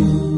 you.